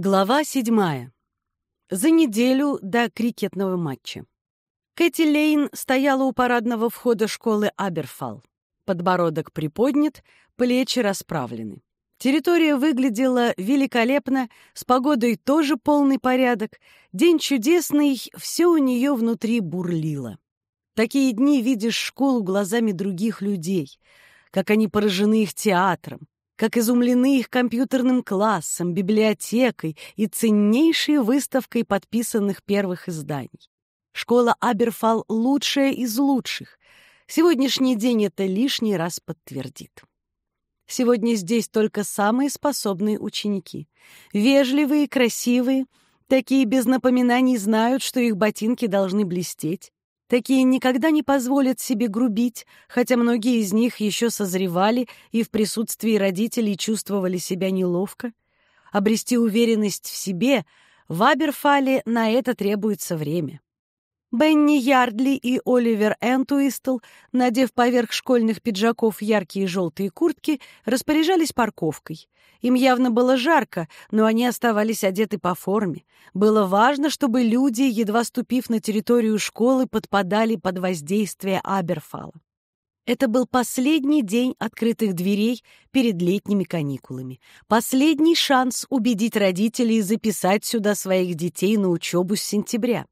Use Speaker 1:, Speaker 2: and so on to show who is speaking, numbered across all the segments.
Speaker 1: Глава седьмая. За неделю до крикетного матча. Кэти Лейн стояла у парадного входа школы Аберфал. Подбородок приподнят, плечи расправлены. Территория выглядела великолепно, с погодой тоже полный порядок. День чудесный, все у нее внутри бурлило. Такие дни видишь школу глазами других людей, как они поражены их театром, как изумлены их компьютерным классом, библиотекой и ценнейшей выставкой подписанных первых изданий. Школа Аберфал лучшая из лучших. Сегодняшний день это лишний раз подтвердит. Сегодня здесь только самые способные ученики. Вежливые, красивые, такие без напоминаний знают, что их ботинки должны блестеть. Такие никогда не позволят себе грубить, хотя многие из них еще созревали и в присутствии родителей чувствовали себя неловко. Обрести уверенность в себе в Аберфале на это требуется время. Бенни Ярдли и Оливер Энтуистл, надев поверх школьных пиджаков яркие желтые куртки, распоряжались парковкой. Им явно было жарко, но они оставались одеты по форме. Было важно, чтобы люди, едва ступив на территорию школы, подпадали под воздействие Аберфала. Это был последний день открытых дверей перед летними каникулами. Последний шанс убедить родителей записать сюда своих детей на учебу с сентября.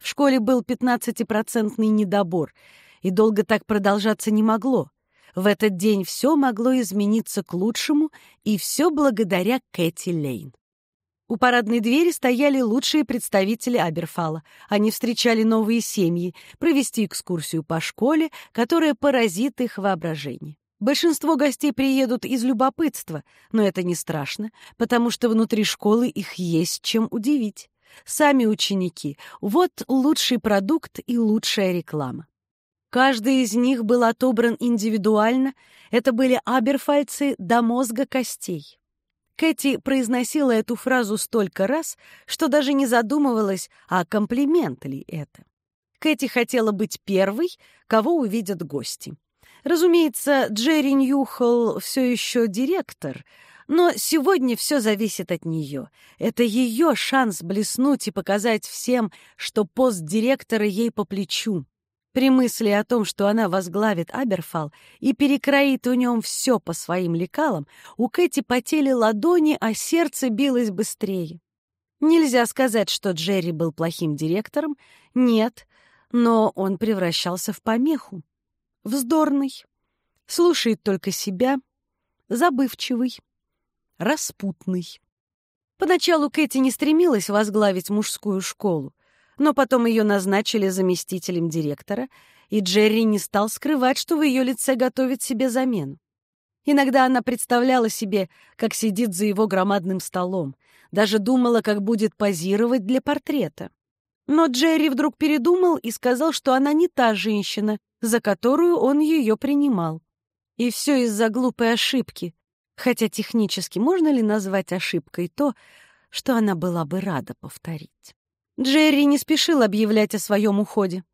Speaker 1: В школе был 15-процентный недобор, и долго так продолжаться не могло. В этот день все могло измениться к лучшему, и все благодаря Кэти Лейн. У парадной двери стояли лучшие представители Аберфала. Они встречали новые семьи, провести экскурсию по школе, которая поразит их воображение. Большинство гостей приедут из любопытства, но это не страшно, потому что внутри школы их есть чем удивить. Сами ученики — вот лучший продукт и лучшая реклама. Каждый из них был отобран индивидуально, это были аберфальцы до мозга костей. Кэти произносила эту фразу столько раз, что даже не задумывалась, а комплимент ли это. Кэти хотела быть первой, кого увидят гости. Разумеется, Джерри Ньюхолл все еще директор — но сегодня все зависит от нее. Это ее шанс блеснуть и показать всем, что пост директора ей по плечу. При мысли о том, что она возглавит Аберфал и перекроит у нем все по своим лекалам, у Кэти потели ладони, а сердце билось быстрее. Нельзя сказать, что Джерри был плохим директором. Нет, но он превращался в помеху. Вздорный, слушает только себя, забывчивый распутный. Поначалу Кэти не стремилась возглавить мужскую школу, но потом ее назначили заместителем директора, и Джерри не стал скрывать, что в ее лице готовит себе замену. Иногда она представляла себе, как сидит за его громадным столом, даже думала, как будет позировать для портрета. Но Джерри вдруг передумал и сказал, что она не та женщина, за которую он ее принимал. И все из-за глупой ошибки, хотя технически можно ли назвать ошибкой то, что она была бы рада повторить. Джерри не спешил объявлять о своем уходе.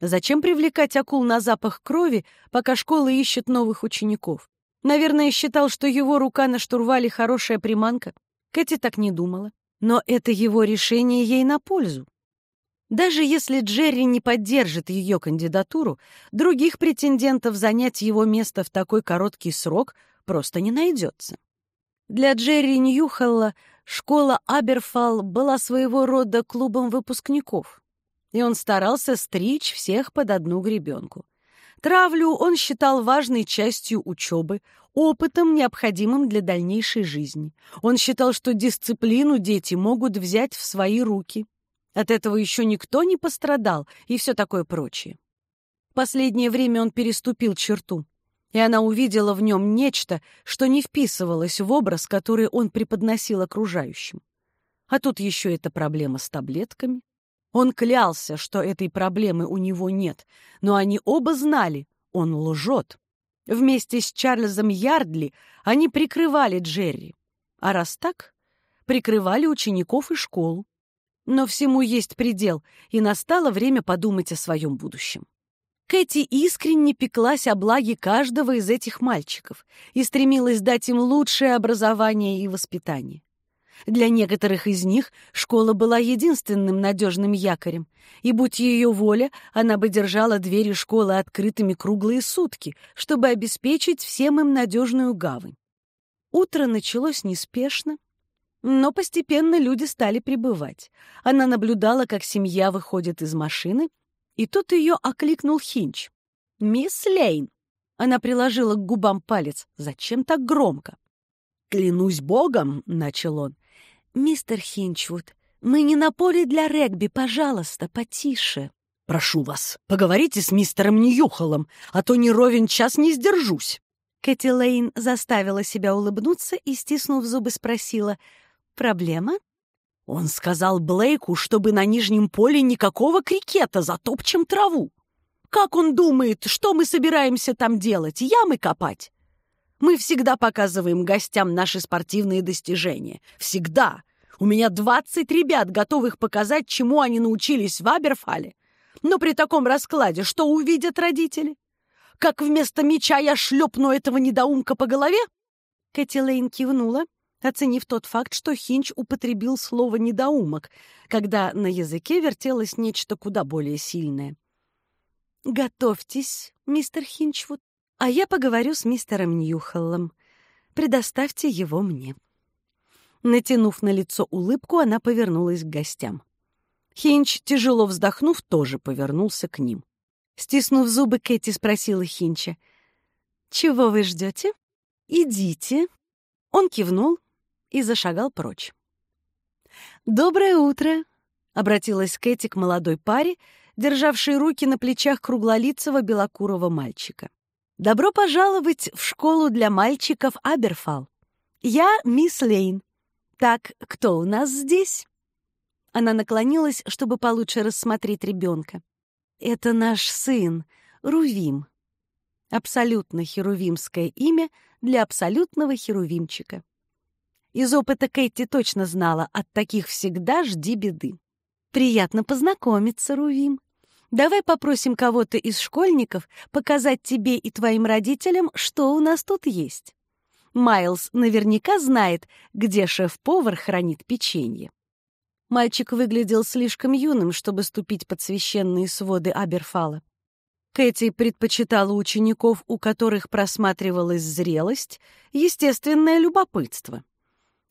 Speaker 1: Зачем привлекать акул на запах крови, пока школа ищет новых учеников? Наверное, считал, что его рука на штурвале хорошая приманка. Кэти так не думала. Но это его решение ей на пользу. Даже если Джерри не поддержит ее кандидатуру, других претендентов занять его место в такой короткий срок просто не найдется. Для Джерри Ньюхелла школа Аберфал была своего рода клубом выпускников, и он старался стричь всех под одну гребенку. Травлю он считал важной частью учебы, опытом, необходимым для дальнейшей жизни. Он считал, что дисциплину дети могут взять в свои руки. От этого еще никто не пострадал и все такое прочее. Последнее время он переступил черту и она увидела в нем нечто, что не вписывалось в образ, который он преподносил окружающим. А тут еще эта проблема с таблетками. Он клялся, что этой проблемы у него нет, но они оба знали, он лжет. Вместе с Чарльзом Ярдли они прикрывали Джерри. А раз так, прикрывали учеников и школу. Но всему есть предел, и настало время подумать о своем будущем. Кэти искренне пеклась о благе каждого из этих мальчиков и стремилась дать им лучшее образование и воспитание. Для некоторых из них школа была единственным надежным якорем, и, будь ее воля, она бы держала двери школы открытыми круглые сутки, чтобы обеспечить всем им надежную гавань. Утро началось неспешно, но постепенно люди стали прибывать. Она наблюдала, как семья выходит из машины, и тут ее окликнул Хинч. «Мисс Лейн!» Она приложила к губам палец. «Зачем так громко?» «Клянусь богом!» — начал он. «Мистер Хинчвуд, мы не на поле для регби, пожалуйста, потише». «Прошу вас, поговорите с мистером Ньюхолом, а то не ровен час не сдержусь».
Speaker 2: Кэти Лейн заставила себя улыбнуться и, стиснув зубы, спросила, «Проблема?»
Speaker 1: Он сказал Блейку, чтобы на нижнем поле никакого крикета, затопчем траву. Как он думает, что мы собираемся там делать? Ямы копать? Мы всегда показываем гостям наши спортивные достижения. Всегда. У меня 20 ребят, готовых показать, чему они научились в Аберфале. Но при таком раскладе что увидят родители? Как вместо меча я шлепну этого недоумка по голове?
Speaker 2: Кэти Лейн кивнула, оценив тот факт, что Хинч употребил слово «недоумок», когда на языке вертелось нечто куда более сильное. «Готовьтесь, мистер Хинчвуд, а я поговорю с мистером Ньюхоллом. Предоставьте его мне». Натянув на лицо улыбку, она повернулась к гостям.
Speaker 1: Хинч, тяжело вздохнув, тоже повернулся к ним.
Speaker 2: Стиснув зубы, Кэти спросила Хинча. «Чего вы ждете? Идите». Он кивнул и зашагал прочь.
Speaker 1: «Доброе утро!» — обратилась Кэти к молодой паре, державшей руки на плечах круглолицего белокурого мальчика. «Добро пожаловать в школу для мальчиков Аберфал. Я мисс Лейн. Так, кто у нас здесь?» Она наклонилась, чтобы получше рассмотреть ребенка. «Это наш сын, Рувим». Абсолютно херувимское имя для абсолютного херувимчика. Из опыта Кэти точно знала, от таких всегда жди беды. «Приятно познакомиться, Рувим. Давай попросим кого-то из школьников показать тебе и твоим родителям, что у нас тут есть. Майлз наверняка знает, где шеф-повар хранит печенье. Мальчик выглядел слишком юным, чтобы ступить под священные своды Аберфала. Кэти предпочитала учеников, у которых просматривалась зрелость, естественное любопытство.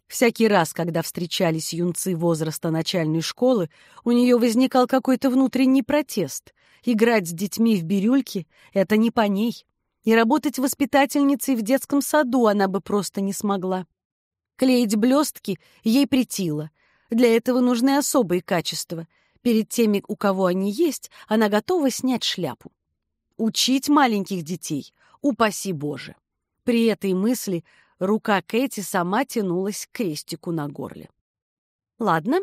Speaker 1: Всякий раз, когда встречались юнцы возраста начальной школы, у нее возникал какой-то внутренний протест. Играть с детьми в бирюльки — это не по ней. И работать воспитательницей в детском саду она бы просто не смогла. Клеить блестки ей притило. Для этого нужны особые качества. Перед теми, у кого они есть, она готова снять шляпу. Учить маленьких детей — упаси Боже. При этой мысли Рука Кэти сама тянулась к крестику на горле. Ладно,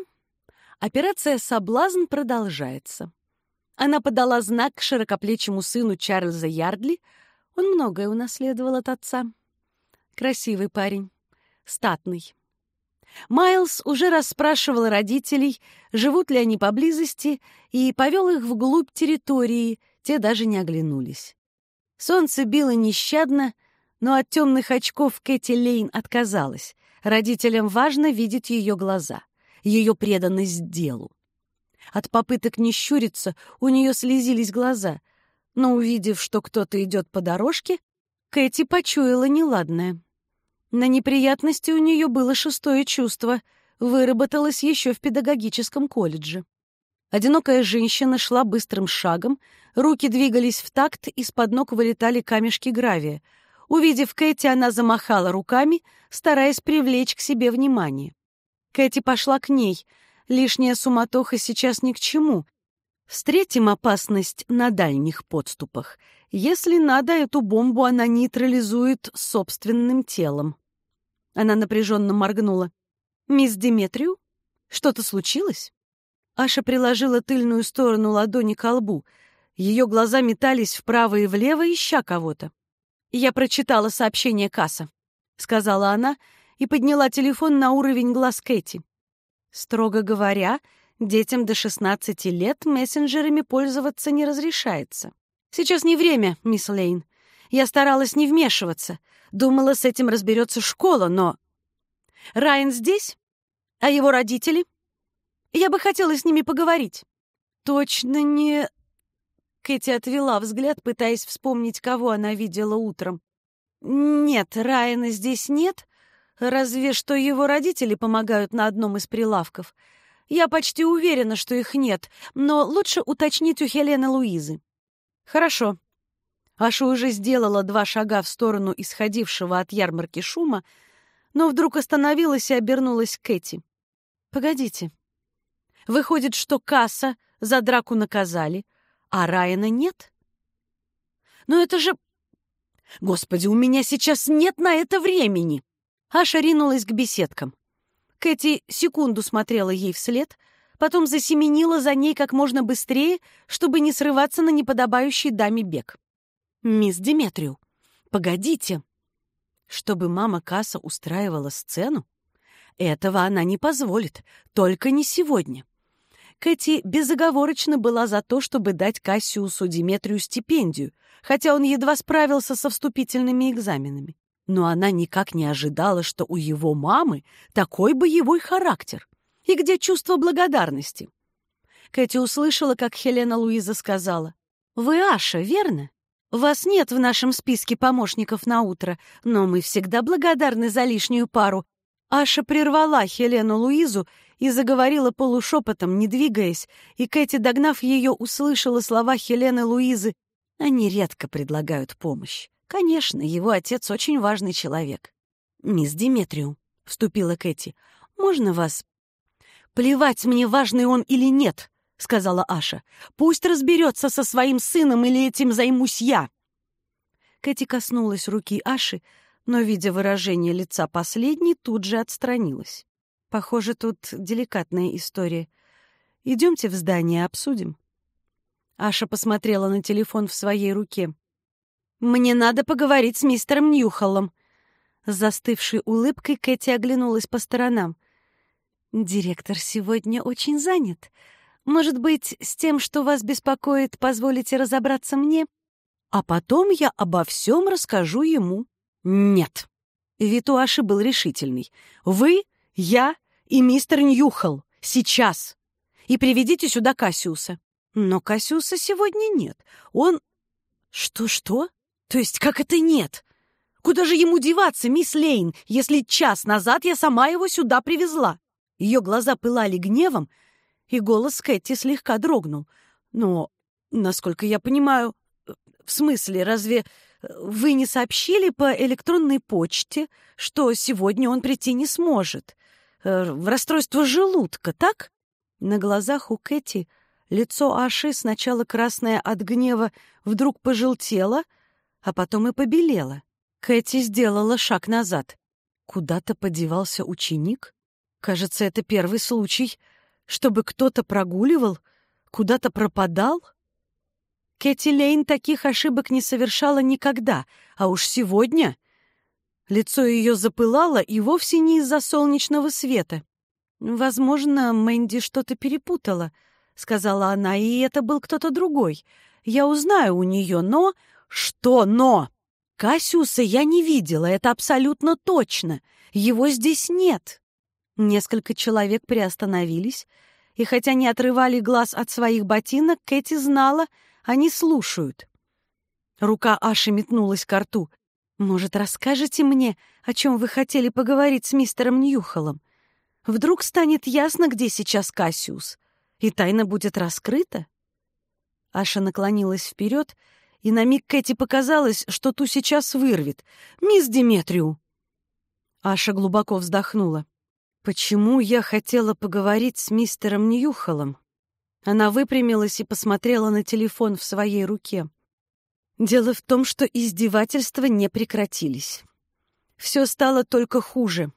Speaker 1: операция «Соблазн» продолжается. Она подала знак широкоплечему сыну Чарльза Ярдли. Он многое унаследовал от отца. Красивый парень, статный. Майлз уже расспрашивал родителей, живут ли они поблизости, и повел их вглубь территории, те даже не оглянулись. Солнце било нещадно, но от темных очков Кэти Лейн отказалась. Родителям важно видеть ее глаза, ее преданность делу. От попыток не щуриться у нее слезились глаза, но, увидев, что кто-то идет по дорожке, Кэти почуяла неладное. На неприятности у нее было шестое чувство, выработалось еще в педагогическом колледже. Одинокая женщина шла быстрым шагом, руки двигались в такт, из-под ног вылетали камешки гравия — Увидев Кэти, она замахала руками, стараясь привлечь к себе внимание. Кэти пошла к ней. Лишняя суматоха сейчас ни к чему. Встретим опасность на дальних подступах. Если надо, эту бомбу она нейтрализует собственным телом. Она напряженно моргнула. «Мисс Диметрию? Что-то случилось?» Аша приложила тыльную сторону ладони к лбу. Ее глаза метались вправо и влево, ища кого-то. «Я прочитала сообщение Касса», — сказала она и подняла телефон на уровень глаз Кэти. Строго говоря, детям до 16 лет мессенджерами пользоваться не разрешается. Сейчас не время, мисс Лейн. Я старалась не вмешиваться. Думала, с этим разберется школа, но... Райан здесь? А его родители? Я бы хотела с ними поговорить.
Speaker 2: Точно не... Кэти отвела взгляд, пытаясь вспомнить, кого она видела утром. Нет, Райана здесь нет, разве что его родители помогают на одном из прилавков. Я почти уверена, что их нет, но лучше уточнить у Хелены Луизы.
Speaker 1: Хорошо. Аша уже сделала два шага в сторону исходившего от ярмарки шума, но вдруг остановилась и обернулась к Кэти. «Погодите. Выходит, что касса за драку наказали, а Райана нет? Но это же... Господи, у меня сейчас нет на это времени!» Аша ринулась к беседкам. Кэти секунду смотрела ей вслед, потом засеменила за ней как можно быстрее, чтобы не срываться на неподобающий даме бег. «Мисс Диметрию, погодите!» Чтобы мама Касса устраивала сцену? Этого она не позволит, только не сегодня. Кэти безоговорочно была за то, чтобы дать Кассиусу Диметрию стипендию, хотя он едва справился со вступительными экзаменами. Но она никак не ожидала, что у его мамы такой боевой характер. И где чувство благодарности? Кэти услышала, как Хелена Луиза сказала. «Вы Аша, верно? Вас нет в нашем списке помощников на утро, но мы всегда благодарны за лишнюю пару». Аша прервала Хелену Луизу и заговорила полушепотом, не двигаясь, и Кэти, догнав ее, услышала слова Хелены Луизы. Они редко предлагают помощь. Конечно, его отец очень важный человек. «Мисс Диметрию», — вступила Кэти, — «можно вас...» «Плевать мне, важный он или нет», — сказала Аша. «Пусть разберется со своим сыном, или этим займусь я». Кэти коснулась руки Аши, но, видя выражение лица последней, тут же отстранилась. Похоже, тут деликатная история. Идемте в здание, обсудим. Аша посмотрела на телефон в своей руке. «Мне надо поговорить с мистером Ньюхоллом». С застывшей улыбкой Кэти оглянулась по сторонам. «Директор сегодня очень занят. Может быть, с тем, что вас беспокоит, позволите разобраться мне? А потом я обо всем расскажу ему». «Нет». Вид у Аши был решительный. «Вы, я и мистер Ньюхол. Сейчас. И приведите сюда Кассиуса. Но Кассиуса сегодня нет. Он... Что-что? То есть как это нет? Куда же ему деваться, мисс Лейн, если час назад я сама его сюда привезла? Ее глаза пылали гневом, и голос Кэти слегка дрогнул. Но, насколько я понимаю... В смысле, разве вы не сообщили по электронной почте, что сегодня он прийти не сможет? Э, в расстройство желудка, так?» На глазах у Кэти лицо Аши, сначала красное от гнева, вдруг пожелтело, а потом и побелело. Кэти сделала шаг назад. Куда-то подевался ученик? Кажется, это первый случай, чтобы кто-то прогуливал, куда-то пропадал. Кэти Лейн таких ошибок не совершала никогда, а уж сегодня Лицо ее запылало и вовсе не из-за солнечного света. «Возможно, Мэнди что-то перепутала», — сказала она, — «и это был кто-то другой. Я узнаю у нее, но...» «Что «но»?» «Кассиуса я не видела, это абсолютно точно. Его здесь нет». Несколько человек приостановились, и хотя не отрывали глаз от своих ботинок, Кэти знала, они слушают. Рука Аши метнулась к рту. Может, расскажете мне, о чем вы хотели поговорить с мистером Ньюхолом? Вдруг станет ясно, где сейчас Кассиус, и тайна будет раскрыта?» Аша наклонилась вперед, и на миг Кэти показалось, что ту сейчас вырвет. «Мисс Диметрию!» Аша глубоко вздохнула. «Почему я хотела поговорить с мистером Ньюхолом?» Она выпрямилась и посмотрела на телефон в своей руке. Дело в том, что издевательства не прекратились. Все стало только хуже.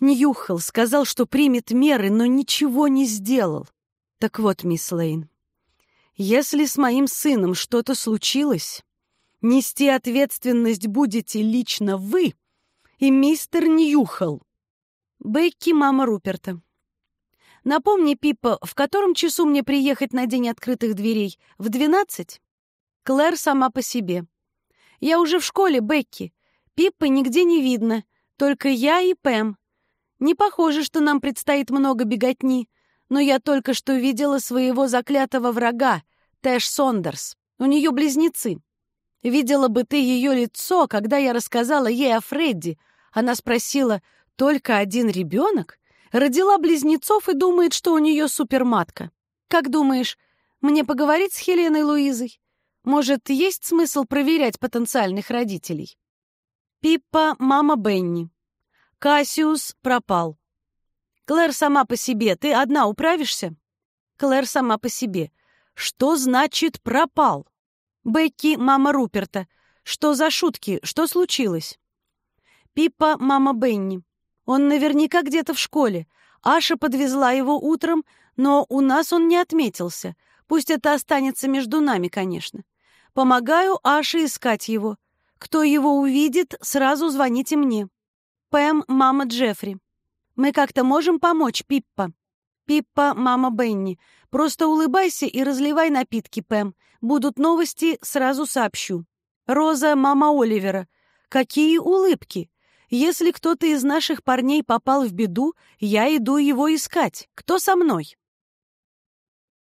Speaker 1: Ньюхал сказал, что примет меры, но ничего не сделал. Так вот, мисс Лейн, если с моим сыном что-то случилось, нести ответственность будете лично вы и мистер Ньюхал. Бекки — мама Руперта. Напомни, Пипа, в котором часу мне приехать на день открытых дверей? В двенадцать? Клэр сама по себе. «Я уже в школе, Бекки. Пиппы нигде не видно. Только я и Пэм.
Speaker 2: Не похоже, что нам предстоит много беготни, но я только что видела своего заклятого врага, Тэш Сондерс. У нее близнецы. Видела бы ты ее лицо, когда я рассказала ей о Фредди. Она спросила, только один ребенок? Родила близнецов и думает, что у нее суперматка. Как думаешь, мне поговорить с Хеленой Луизой? Может, есть смысл проверять потенциальных родителей? Пиппа — мама Бенни. Кассиус пропал. Клэр сама по себе. Ты одна управишься? Клэр сама по себе. Что значит пропал? Бекки — мама Руперта. Что за шутки? Что случилось? Пиппа — мама Бенни. Он наверняка где-то в школе. Аша подвезла его утром, но у нас он не отметился. Пусть это останется между нами, конечно. Помогаю Аше искать его. Кто его увидит, сразу звоните мне. Пэм, мама Джеффри. Мы как-то можем помочь, Пиппа. Пиппа, мама Бенни. Просто улыбайся и разливай напитки, Пэм. Будут новости, сразу сообщу. Роза, мама Оливера. Какие улыбки! Если кто-то из наших парней попал в беду, я иду его искать. Кто со мной?